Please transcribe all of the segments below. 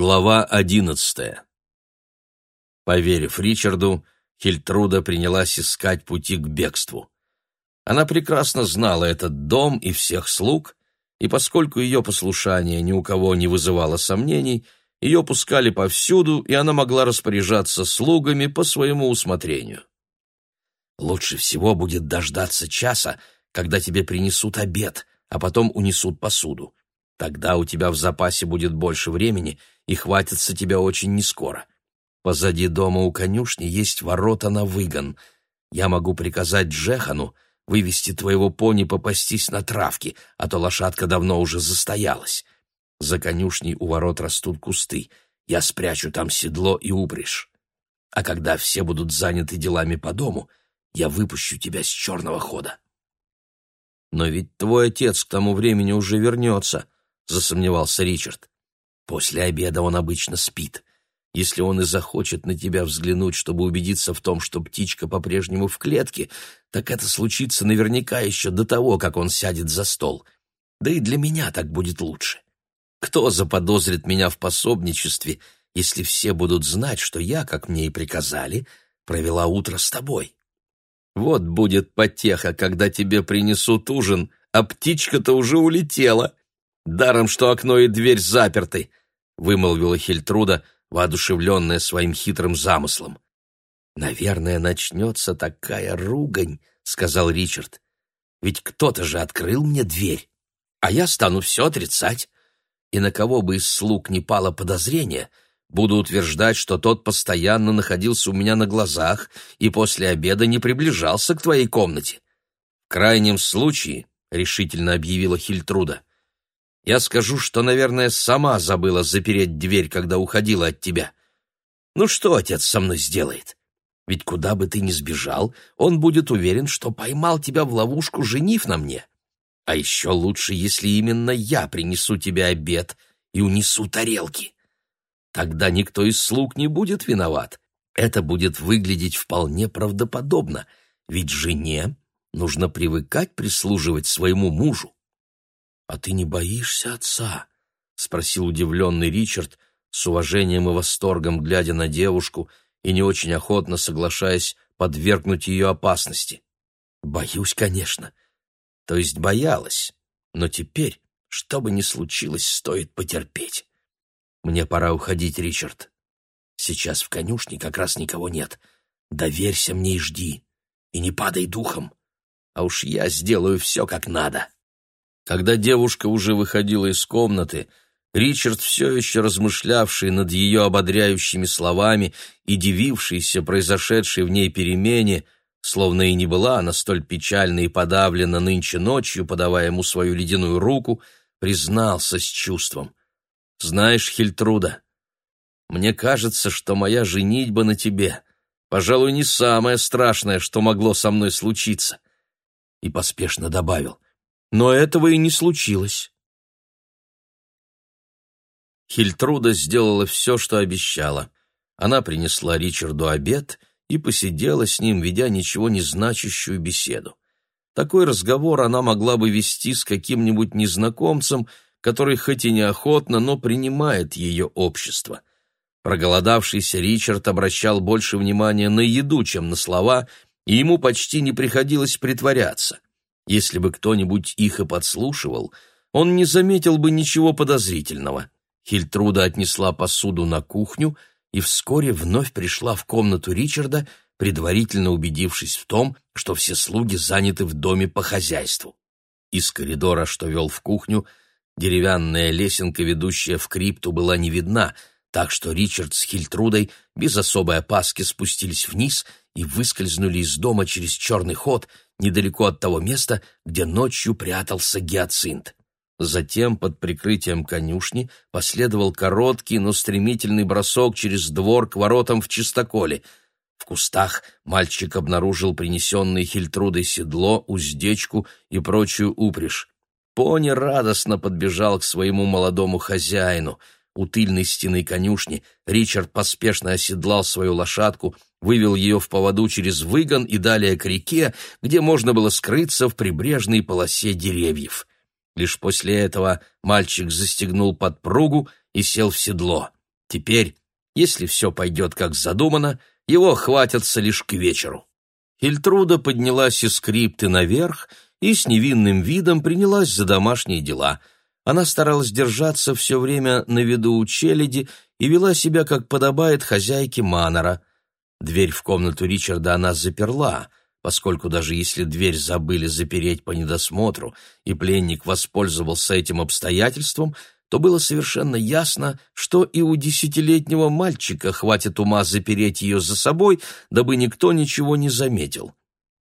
Глава одиннадцатая. Поверив Ричарду, Хильтруда принялась искать пути к бегству. Она прекрасно знала этот дом и всех слуг, и поскольку ее послушание ни у кого не вызывало сомнений, ее пускали повсюду, и она могла распоряжаться слугами по своему усмотрению. «Лучше всего будет дождаться часа, когда тебе принесут обед, а потом унесут посуду. Тогда у тебя в запасе будет больше времени, и хватится тебя очень нескоро. Позади дома у конюшни есть ворота на выгон. Я могу приказать Джехану вывести твоего пони попастись на травке, а то лошадка давно уже застоялась. За конюшней у ворот растут кусты. Я спрячу там седло и упряжь. А когда все будут заняты делами по дому, я выпущу тебя с черного хода. Но ведь твой отец к тому времени уже вернется, — засомневался Ричард. После обеда он обычно спит. Если он и захочет на тебя взглянуть, чтобы убедиться в том, что птичка по-прежнему в клетке, так это случится наверняка еще до того, как он сядет за стол. Да и для меня так будет лучше. Кто заподозрит меня в пособничестве, если все будут знать, что я, как мне и приказали, провела утро с тобой? Вот будет потеха, когда тебе принесут ужин, а птичка-то уже улетела. Даром, что окно и дверь заперты вымолвила Хельтруда, воодушевленная своим хитрым замыслом. «Наверное, начнется такая ругань», — сказал Ричард. «Ведь кто-то же открыл мне дверь, а я стану все отрицать. И на кого бы из слуг не пало подозрение, буду утверждать, что тот постоянно находился у меня на глазах и после обеда не приближался к твоей комнате. В крайнем случае, — решительно объявила Хильтруда, — я скажу, что, наверное, сама забыла запереть дверь, когда уходила от тебя. Ну что отец со мной сделает? Ведь куда бы ты ни сбежал, он будет уверен, что поймал тебя в ловушку, женив на мне. А еще лучше, если именно я принесу тебе обед и унесу тарелки. Тогда никто из слуг не будет виноват. Это будет выглядеть вполне правдоподобно, ведь жене нужно привыкать прислуживать своему мужу. «А ты не боишься отца?» — спросил удивленный Ричард, с уважением и восторгом глядя на девушку и не очень охотно соглашаясь подвергнуть ее опасности. «Боюсь, конечно. То есть боялась. Но теперь, что бы ни случилось, стоит потерпеть. Мне пора уходить, Ричард. Сейчас в конюшне как раз никого нет. Доверься мне и жди. И не падай духом. А уж я сделаю все как надо». Когда девушка уже выходила из комнаты, Ричард, все еще размышлявший над ее ободряющими словами и дивившийся произошедшей в ней перемене, словно и не была она столь печальна и подавлена нынче ночью, подавая ему свою ледяную руку, признался с чувством. «Знаешь, Хильтруда, мне кажется, что моя женитьба на тебе, пожалуй, не самое страшное, что могло со мной случиться». И поспешно добавил — но этого и не случилось. Хильтруда сделала все, что обещала. Она принесла Ричарду обед и посидела с ним, ведя ничего не значащую беседу. Такой разговор она могла бы вести с каким-нибудь незнакомцем, который хоть и неохотно, но принимает ее общество. Проголодавшийся Ричард обращал больше внимания на еду, чем на слова, и ему почти не приходилось притворяться. Если бы кто-нибудь их и подслушивал, он не заметил бы ничего подозрительного. Хильтруда отнесла посуду на кухню и вскоре вновь пришла в комнату Ричарда, предварительно убедившись в том, что все слуги заняты в доме по хозяйству. Из коридора, что вел в кухню, деревянная лесенка, ведущая в крипту, была не видна, так что Ричард с Хильтрудой без особой опаски спустились вниз и выскользнули из дома через черный ход, недалеко от того места, где ночью прятался гиацинт. Затем, под прикрытием конюшни, последовал короткий, но стремительный бросок через двор к воротам в чистоколе. В кустах мальчик обнаружил принесенное Хильтрудой седло, уздечку и прочую упряжь. Пони радостно подбежал к своему молодому хозяину — у тыльной стены конюшни Ричард поспешно оседлал свою лошадку, вывел ее в поводу через выгон и далее к реке, где можно было скрыться в прибрежной полосе деревьев. Лишь после этого мальчик застегнул подпругу и сел в седло. Теперь, если все пойдет как задумано, его хватятся лишь к вечеру. Хильтруда поднялась из скрипты наверх и с невинным видом принялась за домашние дела. Она старалась держаться все время на виду у челяди и вела себя, как подобает хозяйке Манора. Дверь в комнату Ричарда она заперла, поскольку даже если дверь забыли запереть по недосмотру, и пленник воспользовался этим обстоятельством, то было совершенно ясно, что и у десятилетнего мальчика хватит ума запереть ее за собой, дабы никто ничего не заметил.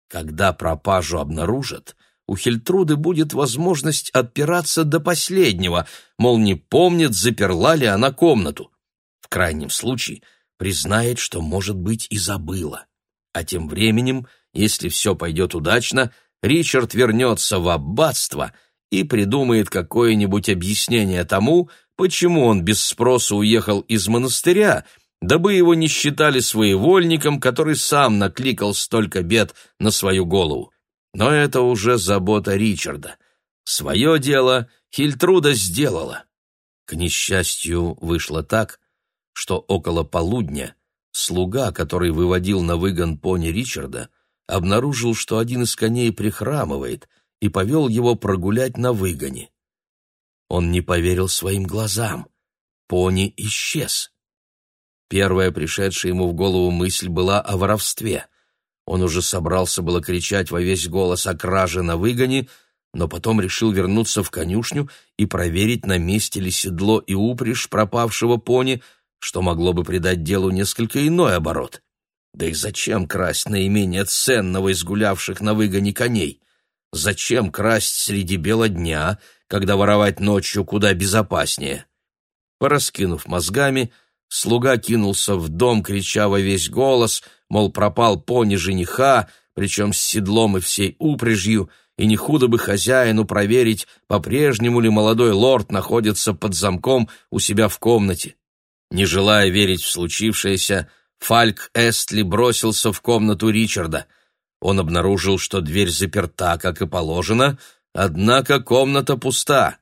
Когда пропажу обнаружат, у Хельтруды будет возможность отпираться до последнего, мол, не помнит, заперла ли она комнату. В крайнем случае признает, что, может быть, и забыла. А тем временем, если все пойдет удачно, Ричард вернется в аббатство и придумает какое-нибудь объяснение тому, почему он без спроса уехал из монастыря, дабы его не считали своевольником, который сам накликал столько бед на свою голову. Но это уже забота Ричарда. Свое дело Хильтруда сделала. К несчастью, вышло так, что около полудня слуга, который выводил на выгон пони Ричарда, обнаружил, что один из коней прихрамывает, и повел его прогулять на выгоне. Он не поверил своим глазам. Пони исчез. Первая пришедшая ему в голову мысль была о воровстве. Он уже собрался было кричать во весь голос о краже на выгоне, но потом решил вернуться в конюшню и проверить, на месте ли седло и упряжь пропавшего пони, что могло бы придать делу несколько иной оборот. Да и зачем красть наименее ценного из гулявших на выгоне коней? Зачем красть среди бела дня, когда воровать ночью куда безопаснее? Пораскинув мозгами, слуга кинулся в дом, крича во весь голос, мол, пропал пони жениха, причем с седлом и всей упряжью, и не худо бы хозяину проверить, по-прежнему ли молодой лорд находится под замком у себя в комнате. Не желая верить в случившееся, Фальк Эстли бросился в комнату Ричарда. Он обнаружил, что дверь заперта, как и положено, однако комната пуста.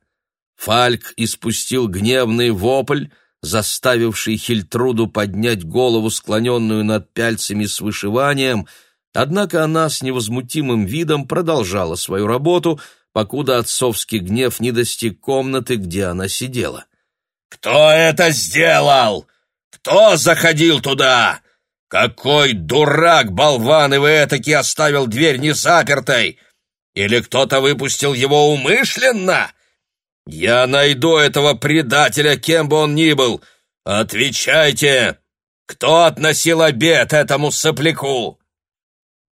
Фальк испустил гневный вопль, заставивший Хильтруду поднять голову, склоненную над пяльцами с вышиванием, однако она с невозмутимым видом продолжала свою работу, покуда отцовский гнев не достиг комнаты, где она сидела. «Кто это сделал? Кто заходил туда? Какой дурак, болван, и вы этаки оставил дверь незапертой? Или кто-то выпустил его умышленно?» «Я найду этого предателя, кем бы он ни был! Отвечайте! Кто относил обед этому сопляку?»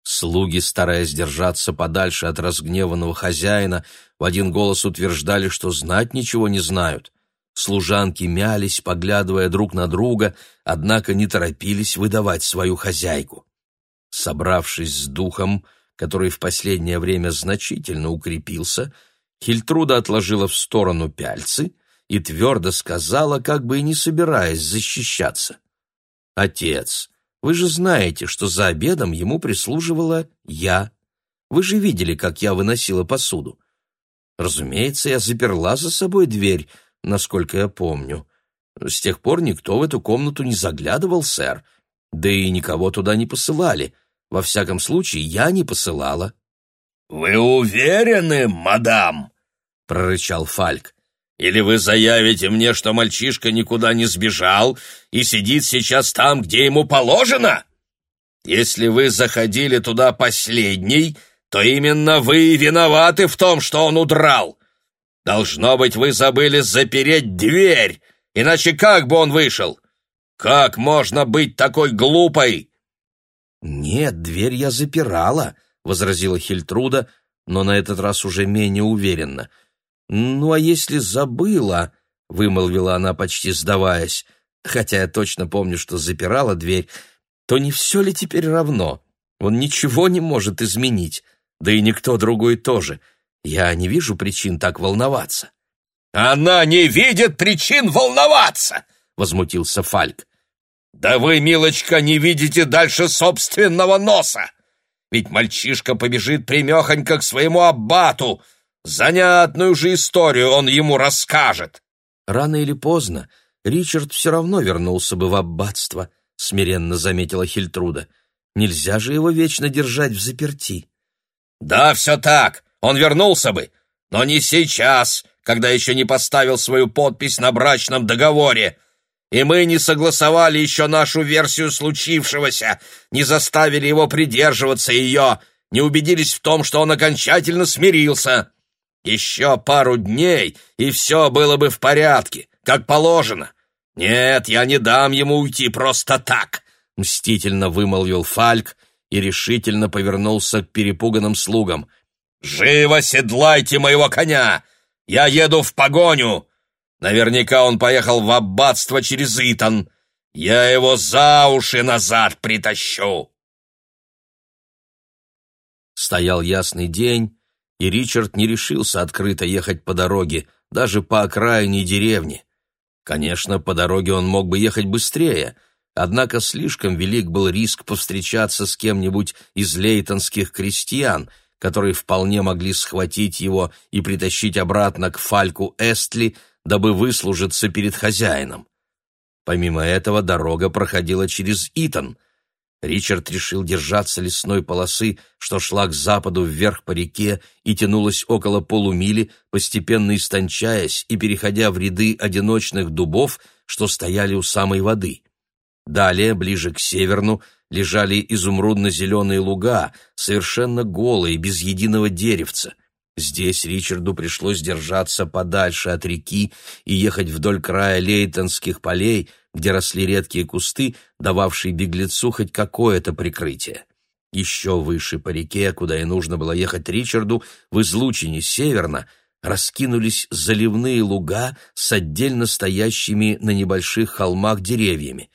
Слуги, стараясь держаться подальше от разгневанного хозяина, в один голос утверждали, что знать ничего не знают. Служанки мялись, поглядывая друг на друга, однако не торопились выдавать свою хозяйку. Собравшись с духом, который в последнее время значительно укрепился, Хильтруда отложила в сторону пяльцы и твердо сказала, как бы и не собираясь защищаться. «Отец, вы же знаете, что за обедом ему прислуживала я. Вы же видели, как я выносила посуду. Разумеется, я заперла за собой дверь, насколько я помню. С тех пор никто в эту комнату не заглядывал, сэр, да и никого туда не посылали. Во всяком случае, я не посылала. «Вы уверены, мадам?» — прорычал Фальк. «Или вы заявите мне, что мальчишка никуда не сбежал и сидит сейчас там, где ему положено? Если вы заходили туда последний, то именно вы виноваты в том, что он удрал. Должно быть, вы забыли запереть дверь, иначе как бы он вышел? Как можно быть такой глупой?» «Нет, дверь я запирала», возразила Хильтруда, но на этот раз уже менее уверенно. «Ну, а если забыла?» — вымолвила она, почти сдаваясь. «Хотя я точно помню, что запирала дверь. То не все ли теперь равно? Он ничего не может изменить, да и никто другой тоже. Я не вижу причин так волноваться». «Она не видит причин волноваться!» — возмутился Фальк. «Да вы, милочка, не видите дальше собственного носа! Ведь мальчишка побежит примехонько к своему аббату. Занятную же историю он ему расскажет. Рано или поздно Ричард все равно вернулся бы в аббатство, смиренно заметила Хильтруда. Нельзя же его вечно держать в заперти. Да, все так, он вернулся бы, но не сейчас, когда еще не поставил свою подпись на брачном договоре. И мы не согласовали еще нашу версию случившегося, не заставили его придерживаться ее, не убедились в том, что он окончательно смирился. Еще пару дней, и все было бы в порядке, как положено. Нет, я не дам ему уйти просто так, — мстительно вымолвил Фальк и решительно повернулся к перепуганным слугам. «Живо седлайте моего коня! Я еду в погоню! Наверняка он поехал в аббатство через Итан. Я его за уши назад притащу!» Стоял ясный день, и Ричард не решился открыто ехать по дороге, даже по окраине деревни. Конечно, по дороге он мог бы ехать быстрее, однако слишком велик был риск повстречаться с кем-нибудь из лейтонских крестьян, которые вполне могли схватить его и притащить обратно к Фальку Эстли, дабы выслужиться перед хозяином. Помимо этого дорога проходила через Итон. Ричард решил держаться лесной полосы, что шла к западу вверх по реке и тянулась около полумили, постепенно истончаясь и переходя в ряды одиночных дубов, что стояли у самой воды. Далее, ближе к северну, лежали изумрудно-зеленые луга, совершенно голые, без единого деревца — Здесь Ричарду пришлось держаться подальше от реки и ехать вдоль края лейтонских полей, где росли редкие кусты, дававшие беглецу хоть какое-то прикрытие. Еще выше по реке, куда и нужно было ехать Ричарду, в излучине северно, раскинулись заливные луга с отдельно стоящими на небольших холмах деревьями.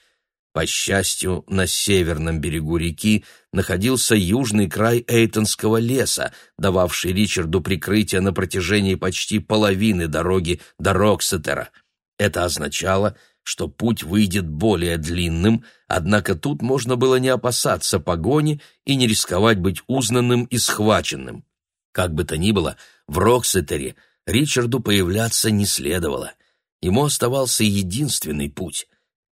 По счастью, на северном берегу реки находился южный край Эйтонского леса, дававший Ричарду прикрытие на протяжении почти половины дороги до Роксетера. Это означало, что путь выйдет более длинным, однако тут можно было не опасаться погони и не рисковать быть узнанным и схваченным. Как бы то ни было, в Роксетере Ричарду появляться не следовало. Ему оставался единственный путь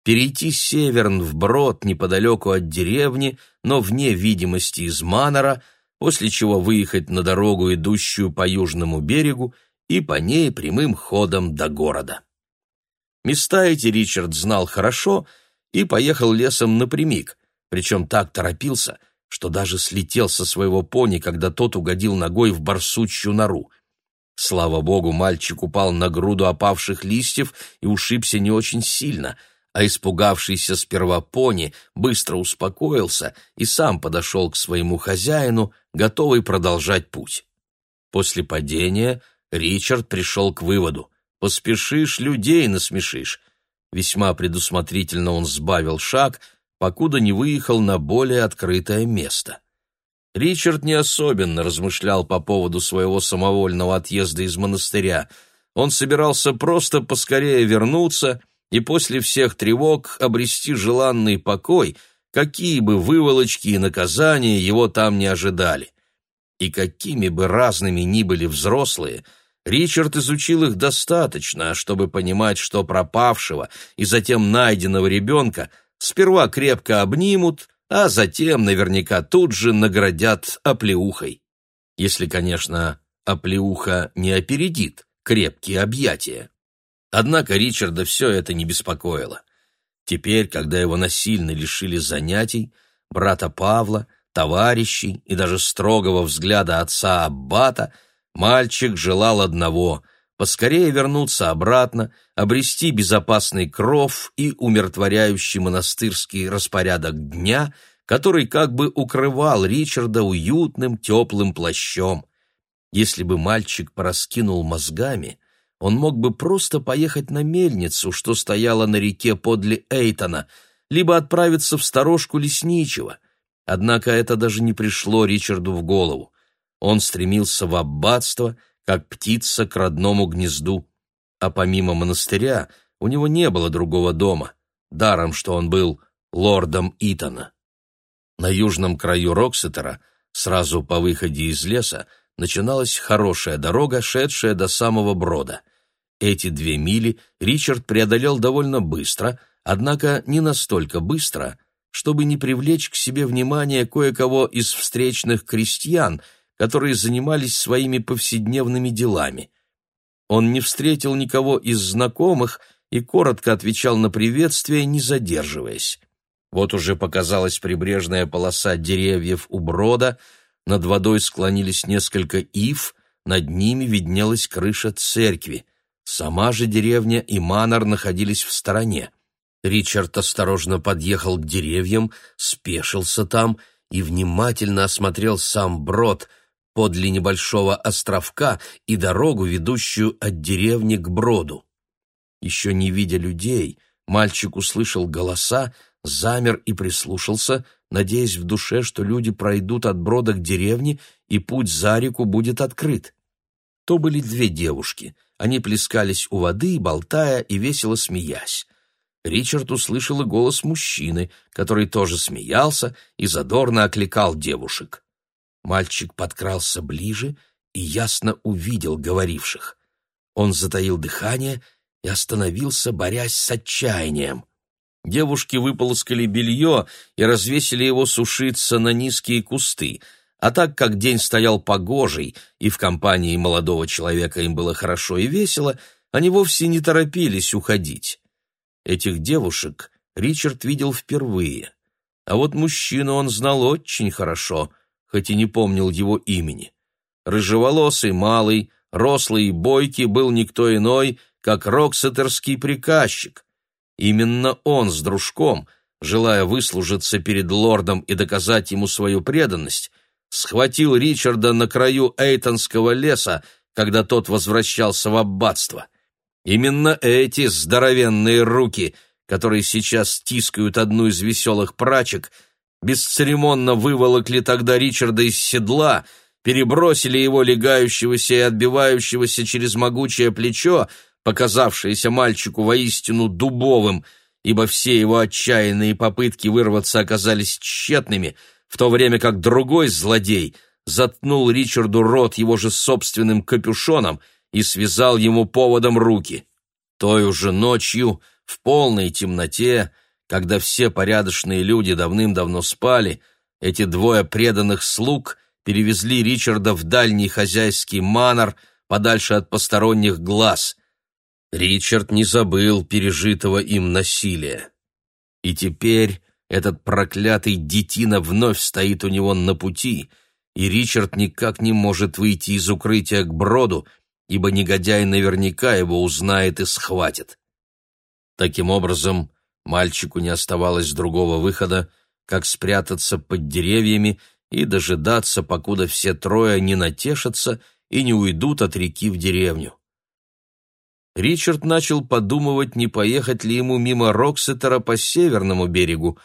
перейти северн вброд неподалеку от деревни, но вне видимости из Манора, после чего выехать на дорогу, идущую по южному берегу, и по ней прямым ходом до города. Места эти Ричард знал хорошо и поехал лесом напрямик, причем так торопился, что даже слетел со своего пони, когда тот угодил ногой в барсучью нору. Слава богу, мальчик упал на груду опавших листьев и ушибся не очень сильно — а испугавшийся сперва пони быстро успокоился и сам подошел к своему хозяину, готовый продолжать путь. После падения Ричард пришел к выводу «поспешишь, людей насмешишь». Весьма предусмотрительно он сбавил шаг, покуда не выехал на более открытое место. Ричард не особенно размышлял по поводу своего самовольного отъезда из монастыря. Он собирался просто поскорее вернуться и после всех тревог обрести желанный покой, какие бы выволочки и наказания его там не ожидали. И какими бы разными ни были взрослые, Ричард изучил их достаточно, чтобы понимать, что пропавшего и затем найденного ребенка сперва крепко обнимут, а затем наверняка тут же наградят оплеухой. Если, конечно, оплеуха не опередит крепкие объятия. Однако Ричарда все это не беспокоило. Теперь, когда его насильно лишили занятий, брата Павла, товарищей и даже строгого взгляда отца Аббата, мальчик желал одного — поскорее вернуться обратно, обрести безопасный кров и умиротворяющий монастырский распорядок дня, который как бы укрывал Ричарда уютным теплым плащом. Если бы мальчик пораскинул мозгами — он мог бы просто поехать на мельницу, что стояла на реке подле Эйтона, либо отправиться в сторожку лесничего. Однако это даже не пришло Ричарду в голову. Он стремился в аббатство, как птица к родному гнезду. А помимо монастыря у него не было другого дома, даром, что он был лордом Итона. На южном краю Роксетера, сразу по выходе из леса, начиналась хорошая дорога, шедшая до самого брода. Эти две мили Ричард преодолел довольно быстро, однако не настолько быстро, чтобы не привлечь к себе внимание кое-кого из встречных крестьян, которые занимались своими повседневными делами. Он не встретил никого из знакомых и коротко отвечал на приветствие, не задерживаясь. Вот уже показалась прибрежная полоса деревьев у брода, над водой склонились несколько ив, над ними виднелась крыша церкви. Сама же деревня и манор находились в стороне. Ричард осторожно подъехал к деревьям, спешился там и внимательно осмотрел сам брод подле небольшого островка и дорогу, ведущую от деревни к броду. Еще не видя людей, мальчик услышал голоса, замер и прислушался, надеясь в душе, что люди пройдут от брода к деревне, и путь за реку будет открыт. То были две девушки. Они плескались у воды, болтая и весело смеясь. Ричард услышал и голос мужчины, который тоже смеялся и задорно окликал девушек. Мальчик подкрался ближе и ясно увидел говоривших. Он затаил дыхание и остановился, борясь с отчаянием. Девушки выполоскали белье и развесили его сушиться на низкие кусты, а так как день стоял погожий, и в компании молодого человека им было хорошо и весело, они вовсе не торопились уходить. Этих девушек Ричард видел впервые, а вот мужчину он знал очень хорошо, хоть и не помнил его имени. Рыжеволосый, малый, рослый и бойкий был никто иной, как роксетерский приказчик — Именно он с дружком, желая выслужиться перед лордом и доказать ему свою преданность, схватил Ричарда на краю Эйтонского леса, когда тот возвращался в аббатство. Именно эти здоровенные руки, которые сейчас стискают одну из веселых прачек, бесцеремонно выволокли тогда Ричарда из седла, перебросили его легающегося и отбивающегося через могучее плечо, показавшееся мальчику воистину дубовым, ибо все его отчаянные попытки вырваться оказались тщетными, в то время как другой злодей заткнул Ричарду рот его же собственным капюшоном и связал ему поводом руки. Той уже ночью, в полной темноте, когда все порядочные люди давным-давно спали, эти двое преданных слуг перевезли Ричарда в дальний хозяйский манор, подальше от посторонних глаз, Ричард не забыл пережитого им насилия. И теперь этот проклятый детина вновь стоит у него на пути, и Ричард никак не может выйти из укрытия к броду, ибо негодяй наверняка его узнает и схватит. Таким образом, мальчику не оставалось другого выхода, как спрятаться под деревьями и дожидаться, покуда все трое не натешатся и не уйдут от реки в деревню. Ричард начал подумывать, не поехать ли ему мимо Роксетера по северному берегу,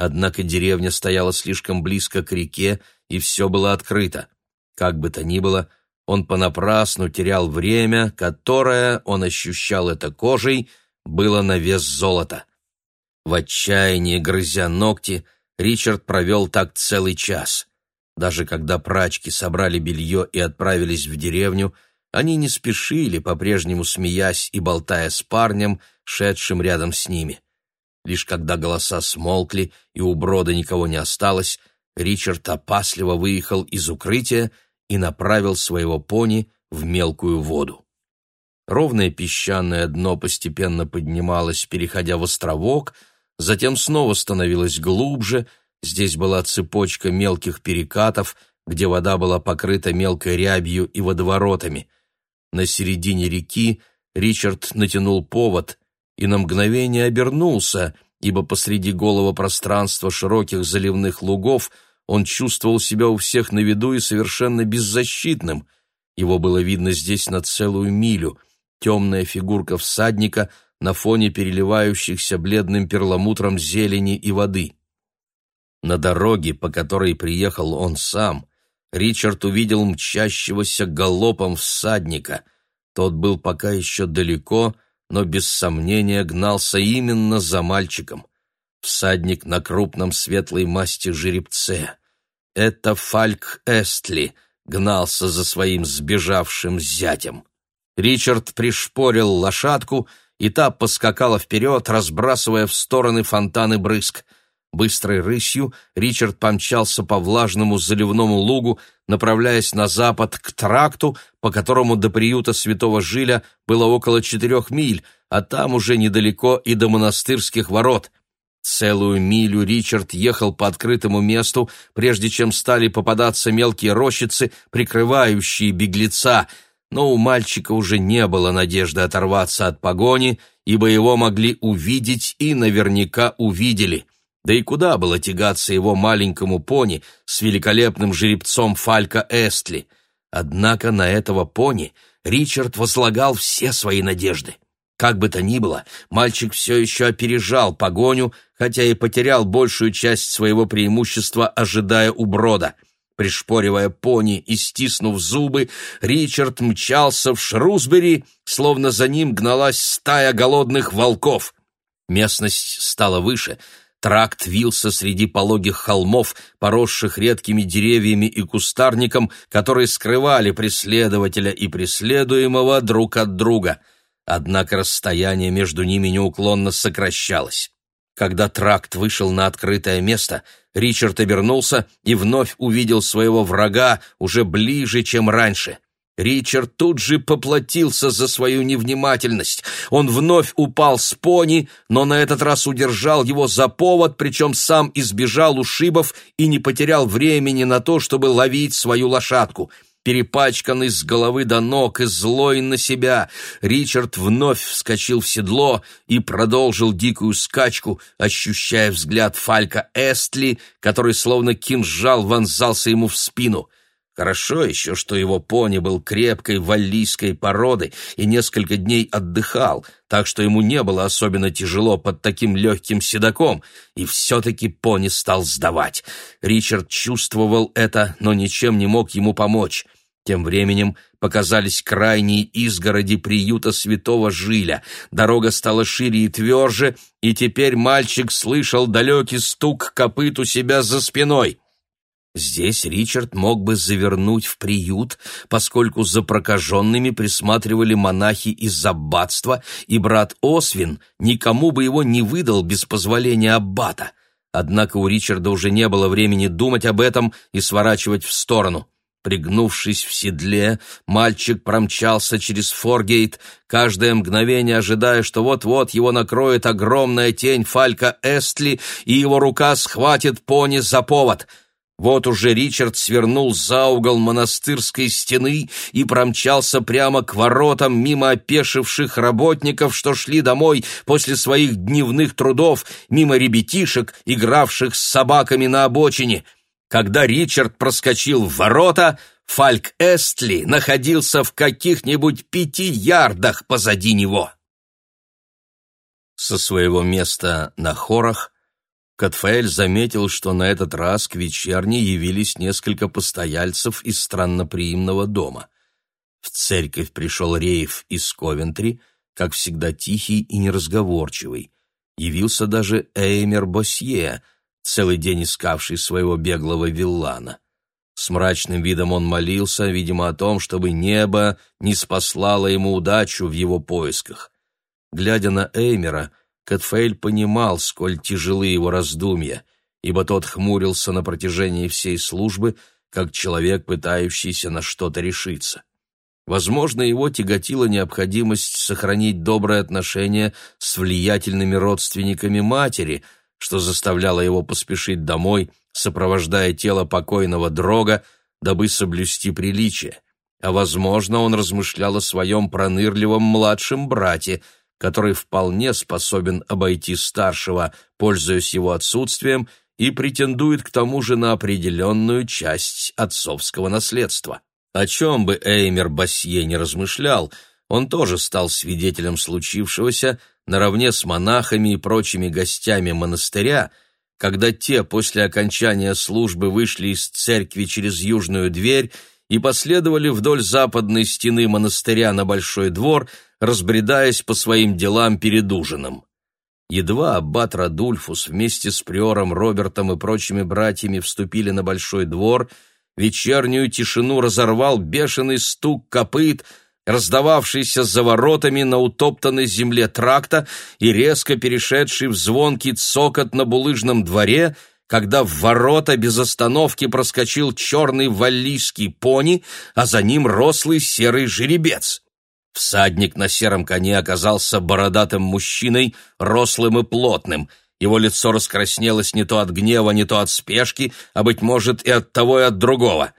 однако деревня стояла слишком близко к реке, и все было открыто. Как бы то ни было, он понапрасну терял время, которое, он ощущал это кожей, было на вес золота. В отчаянии, грызя ногти, Ричард провел так целый час. Даже когда прачки собрали белье и отправились в деревню, они не спешили, по-прежнему смеясь и болтая с парнем, шедшим рядом с ними. Лишь когда голоса смолкли и у брода никого не осталось, Ричард опасливо выехал из укрытия и направил своего пони в мелкую воду. Ровное песчаное дно постепенно поднималось, переходя в островок, затем снова становилось глубже, здесь была цепочка мелких перекатов, где вода была покрыта мелкой рябью и водоворотами — на середине реки Ричард натянул повод и на мгновение обернулся, ибо посреди голого пространства широких заливных лугов он чувствовал себя у всех на виду и совершенно беззащитным. Его было видно здесь на целую милю, темная фигурка всадника на фоне переливающихся бледным перламутром зелени и воды. На дороге, по которой приехал он сам, Ричард увидел мчащегося галопом всадника. Тот был пока еще далеко, но без сомнения гнался именно за мальчиком. Всадник на крупном светлой масти жеребце. Это Фальк Эстли гнался за своим сбежавшим зятем. Ричард пришпорил лошадку, и та поскакала вперед, разбрасывая в стороны фонтаны брызг. Быстрой рысью Ричард помчался по влажному заливному лугу, направляясь на запад к тракту, по которому до приюта святого Жиля было около четырех миль, а там уже недалеко и до монастырских ворот. Целую милю Ричард ехал по открытому месту, прежде чем стали попадаться мелкие рощицы, прикрывающие беглеца — но у мальчика уже не было надежды оторваться от погони, ибо его могли увидеть и наверняка увидели. Да и куда было тягаться его маленькому пони с великолепным жеребцом Фалька Эстли? Однако на этого пони Ричард возлагал все свои надежды. Как бы то ни было, мальчик все еще опережал погоню, хотя и потерял большую часть своего преимущества, ожидая у брода — Пришпоривая пони и стиснув зубы, Ричард мчался в Шрусбери, словно за ним гналась стая голодных волков. Местность стала выше, тракт вился среди пологих холмов, поросших редкими деревьями и кустарником, которые скрывали преследователя и преследуемого друг от друга. Однако расстояние между ними неуклонно сокращалось. Когда тракт вышел на открытое место — Ричард обернулся и вновь увидел своего врага уже ближе, чем раньше. Ричард тут же поплатился за свою невнимательность. Он вновь упал с пони, но на этот раз удержал его за повод, причем сам избежал ушибов и не потерял времени на то, чтобы ловить свою лошадку — Перепачканный с головы до ног и злой на себя, Ричард вновь вскочил в седло и продолжил дикую скачку, ощущая взгляд Фалька Эстли, который словно кинжал вонзался ему в спину. Хорошо еще, что его пони был крепкой валлийской породы и несколько дней отдыхал, так что ему не было особенно тяжело под таким легким седаком, и все-таки пони стал сдавать. Ричард чувствовал это, но ничем не мог ему помочь. Тем временем показались крайние изгороди приюта святого Жиля. Дорога стала шире и тверже, и теперь мальчик слышал далекий стук копыт у себя за спиной. Здесь Ричард мог бы завернуть в приют, поскольку за прокаженными присматривали монахи из аббатства, и брат Освин никому бы его не выдал без позволения аббата. Однако у Ричарда уже не было времени думать об этом и сворачивать в сторону. Пригнувшись в седле, мальчик промчался через Форгейт, каждое мгновение ожидая, что вот-вот его накроет огромная тень Фалька Эстли, и его рука схватит пони за повод. Вот уже Ричард свернул за угол монастырской стены и промчался прямо к воротам мимо опешивших работников, что шли домой после своих дневных трудов, мимо ребятишек, игравших с собаками на обочине — когда Ричард проскочил в ворота, Фальк Эстли находился в каких-нибудь пяти ярдах позади него. Со своего места на хорах Катфаэль заметил, что на этот раз к вечерне явились несколько постояльцев из странноприимного дома. В церковь пришел Рейф из Ковентри, как всегда тихий и неразговорчивый. Явился даже Эймер Босье — целый день искавший своего беглого виллана. С мрачным видом он молился, видимо, о том, чтобы небо не спаслало ему удачу в его поисках. Глядя на Эймера, Кэтфейль понимал, сколь тяжелы его раздумья, ибо тот хмурился на протяжении всей службы, как человек, пытающийся на что-то решиться. Возможно, его тяготила необходимость сохранить добрые отношения с влиятельными родственниками матери — что заставляло его поспешить домой, сопровождая тело покойного Дрога, дабы соблюсти приличие. А, возможно, он размышлял о своем пронырливом младшем брате, который вполне способен обойти старшего, пользуясь его отсутствием, и претендует к тому же на определенную часть отцовского наследства. О чем бы Эймер Басье не размышлял, он тоже стал свидетелем случившегося, наравне с монахами и прочими гостями монастыря, когда те после окончания службы вышли из церкви через южную дверь и последовали вдоль западной стены монастыря на большой двор, разбредаясь по своим делам перед ужином. Едва аббат Радульфус вместе с приором Робертом и прочими братьями вступили на большой двор, вечернюю тишину разорвал бешеный стук копыт — раздававшийся за воротами на утоптанной земле тракта и резко перешедший в звонкий цокот на булыжном дворе, когда в ворота без остановки проскочил черный валлийский пони, а за ним рослый серый жеребец. Всадник на сером коне оказался бородатым мужчиной, рослым и плотным. Его лицо раскраснелось не то от гнева, не то от спешки, а, быть может, и от того, и от другого.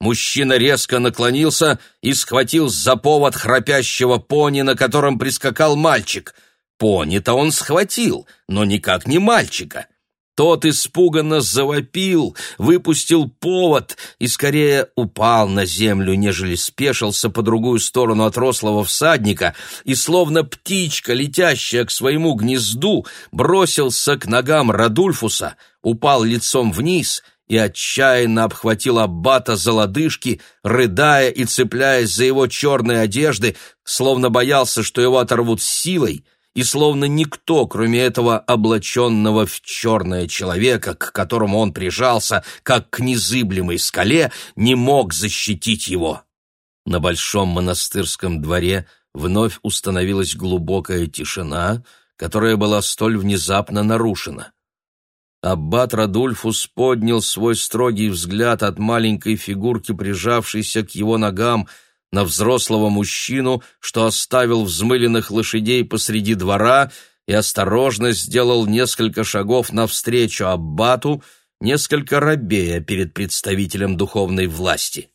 Мужчина резко наклонился и схватил за повод храпящего пони, на котором прискакал мальчик. Пони-то он схватил, но никак не мальчика. Тот испуганно завопил, выпустил повод и скорее упал на землю, нежели спешился по другую сторону от рослого всадника и, словно птичка, летящая к своему гнезду, бросился к ногам Радульфуса, упал лицом вниз и отчаянно обхватил аббата за лодыжки, рыдая и цепляясь за его черные одежды, словно боялся, что его оторвут силой, и словно никто, кроме этого облаченного в черное человека, к которому он прижался, как к незыблемой скале, не мог защитить его. На большом монастырском дворе вновь установилась глубокая тишина, которая была столь внезапно нарушена. Аббат Радульфус поднял свой строгий взгляд от маленькой фигурки, прижавшейся к его ногам, на взрослого мужчину, что оставил взмыленных лошадей посреди двора и осторожно сделал несколько шагов навстречу Аббату, несколько робея перед представителем духовной власти.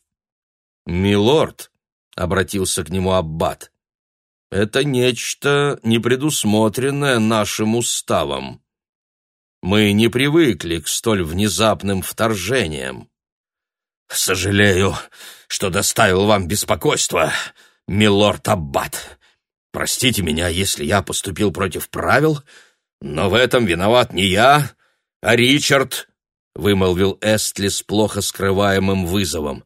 «Милорд», — обратился к нему Аббат, — «это нечто, непредусмотренное нашим уставом». Мы не привыкли к столь внезапным вторжениям. Сожалею, что доставил вам беспокойство, милорд Аббат. Простите меня, если я поступил против правил, но в этом виноват не я, а Ричард, вымолвил Эстли с плохо скрываемым вызовом.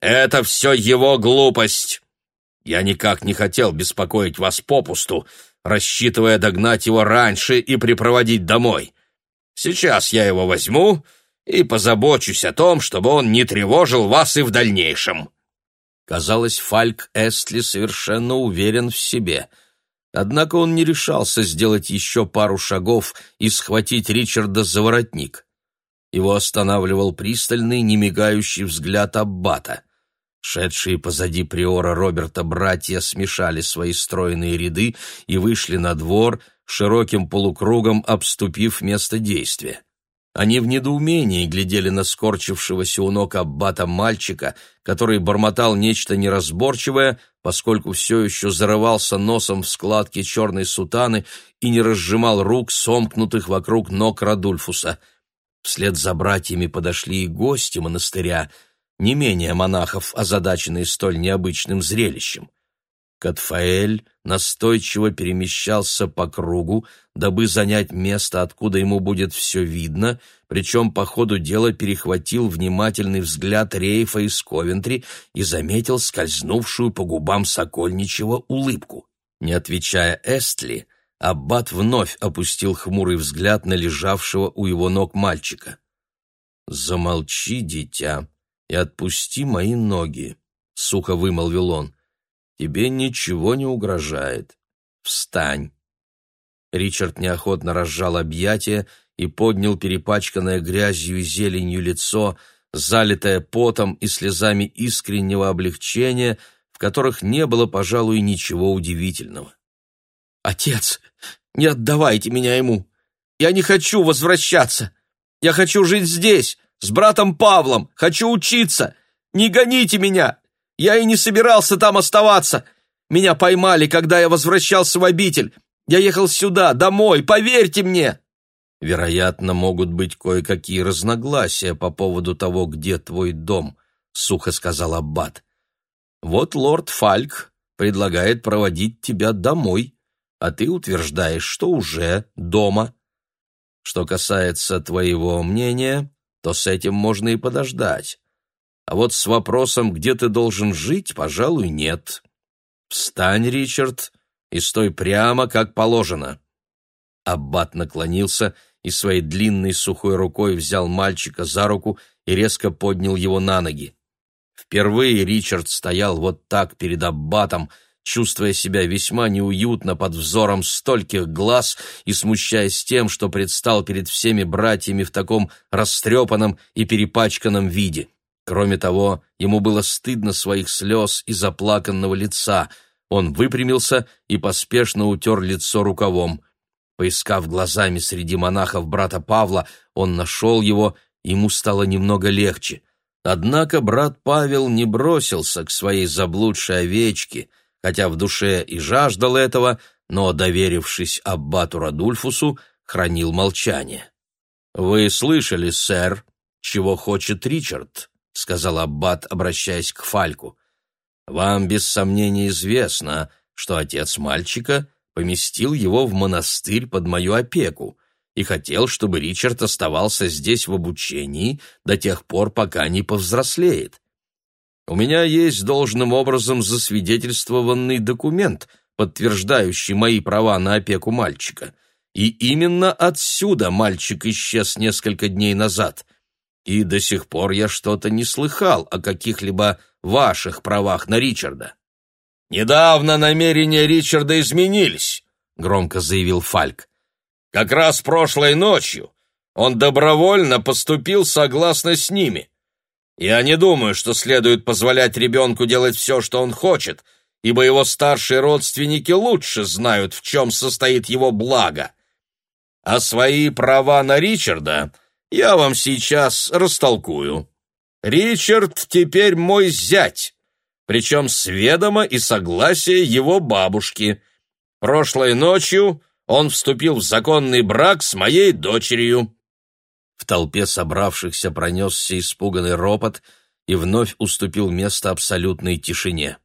Это все его глупость. Я никак не хотел беспокоить вас попусту, рассчитывая догнать его раньше и припроводить домой. Сейчас я его возьму и позабочусь о том, чтобы он не тревожил вас и в дальнейшем». Казалось, Фальк Эстли совершенно уверен в себе. Однако он не решался сделать еще пару шагов и схватить Ричарда за воротник. Его останавливал пристальный, немигающий взгляд Аббата. Шедшие позади приора Роберта братья смешали свои стройные ряды и вышли на двор, широким полукругом обступив место действия. Они в недоумении глядели на скорчившегося у ног аббата мальчика, который бормотал нечто неразборчивое, поскольку все еще зарывался носом в складки черной сутаны и не разжимал рук, сомкнутых вокруг ног Радульфуса. Вслед за братьями подошли и гости монастыря, не менее монахов, озадаченные столь необычным зрелищем. Катфаэль настойчиво перемещался по кругу, дабы занять место, откуда ему будет все видно, причем по ходу дела перехватил внимательный взгляд Рейфа из Ковентри и заметил скользнувшую по губам Сокольничего улыбку. Не отвечая Эстли, Аббат вновь опустил хмурый взгляд на лежавшего у его ног мальчика. «Замолчи, дитя, и отпусти мои ноги», — сухо вымолвил он. Тебе ничего не угрожает. Встань. Ричард неохотно разжал объятия и поднял перепачканное грязью и зеленью лицо, залитое потом и слезами искреннего облегчения, в которых не было, пожалуй, ничего удивительного. «Отец, не отдавайте меня ему! Я не хочу возвращаться! Я хочу жить здесь, с братом Павлом! Хочу учиться! Не гоните меня! Я и не собирался там оставаться. Меня поймали, когда я возвращался в обитель. Я ехал сюда, домой, поверьте мне!» «Вероятно, могут быть кое-какие разногласия по поводу того, где твой дом», — сухо сказал Аббат. «Вот лорд Фальк предлагает проводить тебя домой, а ты утверждаешь, что уже дома. Что касается твоего мнения, то с этим можно и подождать. А вот с вопросом, где ты должен жить, пожалуй, нет. Встань, Ричард, и стой прямо, как положено. Аббат наклонился и своей длинной сухой рукой взял мальчика за руку и резко поднял его на ноги. Впервые Ричард стоял вот так перед аббатом, чувствуя себя весьма неуютно под взором стольких глаз и смущаясь тем, что предстал перед всеми братьями в таком растрепанном и перепачканном виде. Кроме того, ему было стыдно своих слез и заплаканного лица. Он выпрямился и поспешно утер лицо рукавом. Поискав глазами среди монахов брата Павла, он нашел его, ему стало немного легче. Однако брат Павел не бросился к своей заблудшей овечке — хотя в душе и жаждал этого, но, доверившись аббату Радульфусу, хранил молчание. «Вы слышали, сэр, чего хочет Ричард?» — сказал аббат, обращаясь к Фальку. «Вам без сомнения известно, что отец мальчика поместил его в монастырь под мою опеку и хотел, чтобы Ричард оставался здесь в обучении до тех пор, пока не повзрослеет. У меня есть должным образом засвидетельствованный документ, подтверждающий мои права на опеку мальчика. И именно отсюда мальчик исчез несколько дней назад. И до сих пор я что-то не слыхал о каких-либо ваших правах на Ричарда. «Недавно намерения Ричарда изменились», — громко заявил Фальк. «Как раз прошлой ночью он добровольно поступил согласно с ними. Я не думаю, что следует позволять ребенку делать все, что он хочет, ибо его старшие родственники лучше знают, в чем состоит его благо. А свои права на Ричарда я вам сейчас растолкую. Ричард теперь мой зять, причем с ведома и согласия его бабушки. Прошлой ночью он вступил в законный брак с моей дочерью. В толпе собравшихся пронесся испуганный ропот и вновь уступил место абсолютной тишине.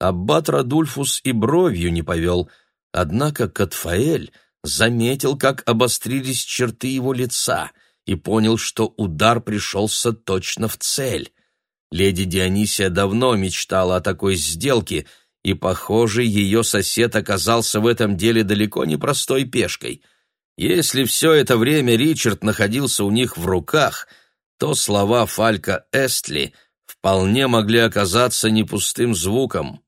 Аббат Радульфус и бровью не повел, однако Катфаэль заметил, как обострились черты его лица и понял, что удар пришелся точно в цель. Леди Дионисия давно мечтала о такой сделке, и, похоже, ее сосед оказался в этом деле далеко не простой пешкой — если все это время Ричард находился у них в руках, то слова Фалька Эстли вполне могли оказаться не пустым звуком.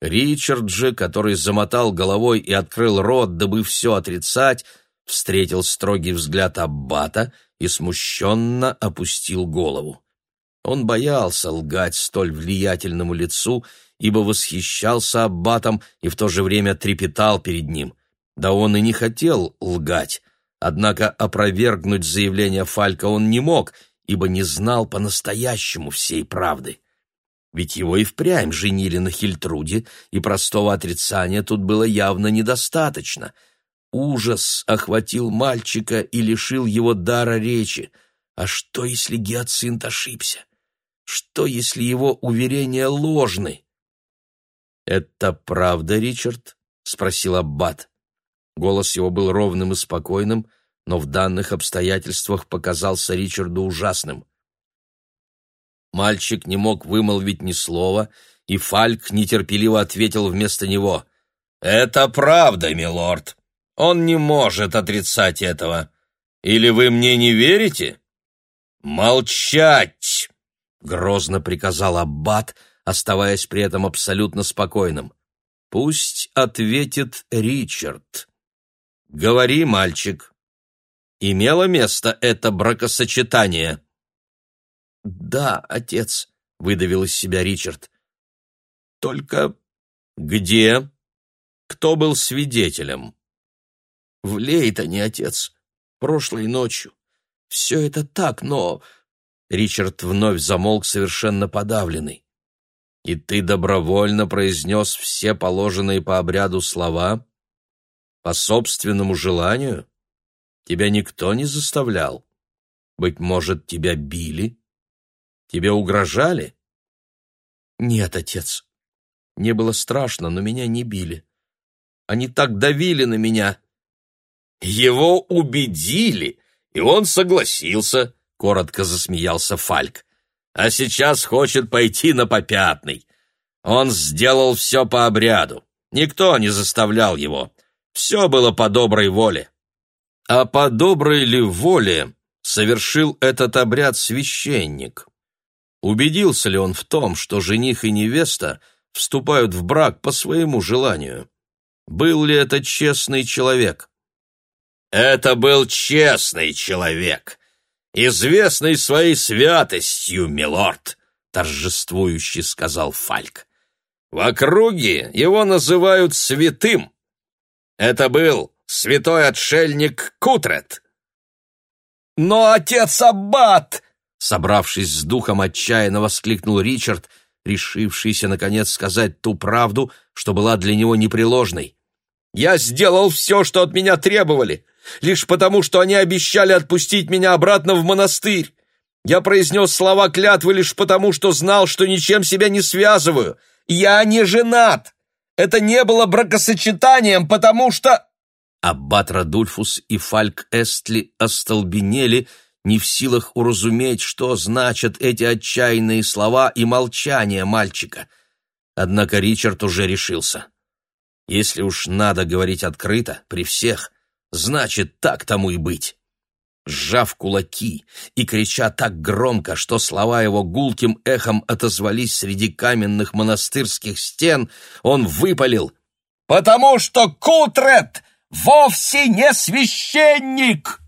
Ричард же, который замотал головой и открыл рот, дабы все отрицать, встретил строгий взгляд Аббата и смущенно опустил голову. Он боялся лгать столь влиятельному лицу, ибо восхищался Аббатом и в то же время трепетал перед ним. Да он и не хотел лгать, однако опровергнуть заявление Фалька он не мог, ибо не знал по-настоящему всей правды. Ведь его и впрямь женили на Хильтруде, и простого отрицания тут было явно недостаточно. Ужас охватил мальчика и лишил его дара речи. А что, если Гиацинт ошибся? Что, если его уверения ложны? «Это правда, Ричард?» — спросил Аббат. Голос его был ровным и спокойным, но в данных обстоятельствах показался Ричарду ужасным. Мальчик не мог вымолвить ни слова, и Фальк нетерпеливо ответил вместо него. «Это правда, милорд. Он не может отрицать этого. Или вы мне не верите?» «Молчать!» — грозно приказал Аббат, оставаясь при этом абсолютно спокойным. «Пусть ответит Ричард», «Говори, мальчик, имело место это бракосочетание?» «Да, отец», — выдавил из себя Ричард. «Только где? Кто был свидетелем?» «В Лейтоне, отец, прошлой ночью. Все это так, но...» Ричард вновь замолк совершенно подавленный. «И ты добровольно произнес все положенные по обряду слова?» По собственному желанию? Тебя никто не заставлял? Быть может, тебя били? Тебе угрожали? Нет, отец. Мне было страшно, но меня не били. Они так давили на меня. Его убедили, и он согласился, коротко засмеялся Фальк. А сейчас хочет пойти на попятный. Он сделал все по обряду. Никто не заставлял его. Все было по доброй воле. А по доброй ли воле совершил этот обряд священник? Убедился ли он в том, что жених и невеста вступают в брак по своему желанию? Был ли это честный человек? Это был честный человек, известный своей святостью, милорд, торжествующе сказал Фальк. В округе его называют святым. Это был святой отшельник Кутрет. Но отец Аббат! Собравшись с духом, отчаянно воскликнул Ричард, решившийся, наконец, сказать ту правду, что была для него непреложной. «Я сделал все, что от меня требовали, лишь потому, что они обещали отпустить меня обратно в монастырь. Я произнес слова клятвы лишь потому, что знал, что ничем себя не связываю. Я не женат. Это не было бракосочетанием, потому что...» Аббат Радульфус и Фальк Эстли остолбенели, не в силах уразуметь, что значат эти отчаянные слова и молчание мальчика. Однако Ричард уже решился. Если уж надо говорить открыто, при всех, значит, так тому и быть. Сжав кулаки и крича так громко, что слова его гулким эхом отозвались среди каменных монастырских стен, он выпалил «Потому что Кутрет вовсе не священник!»